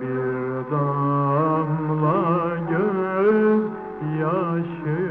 bir damla göz yaşı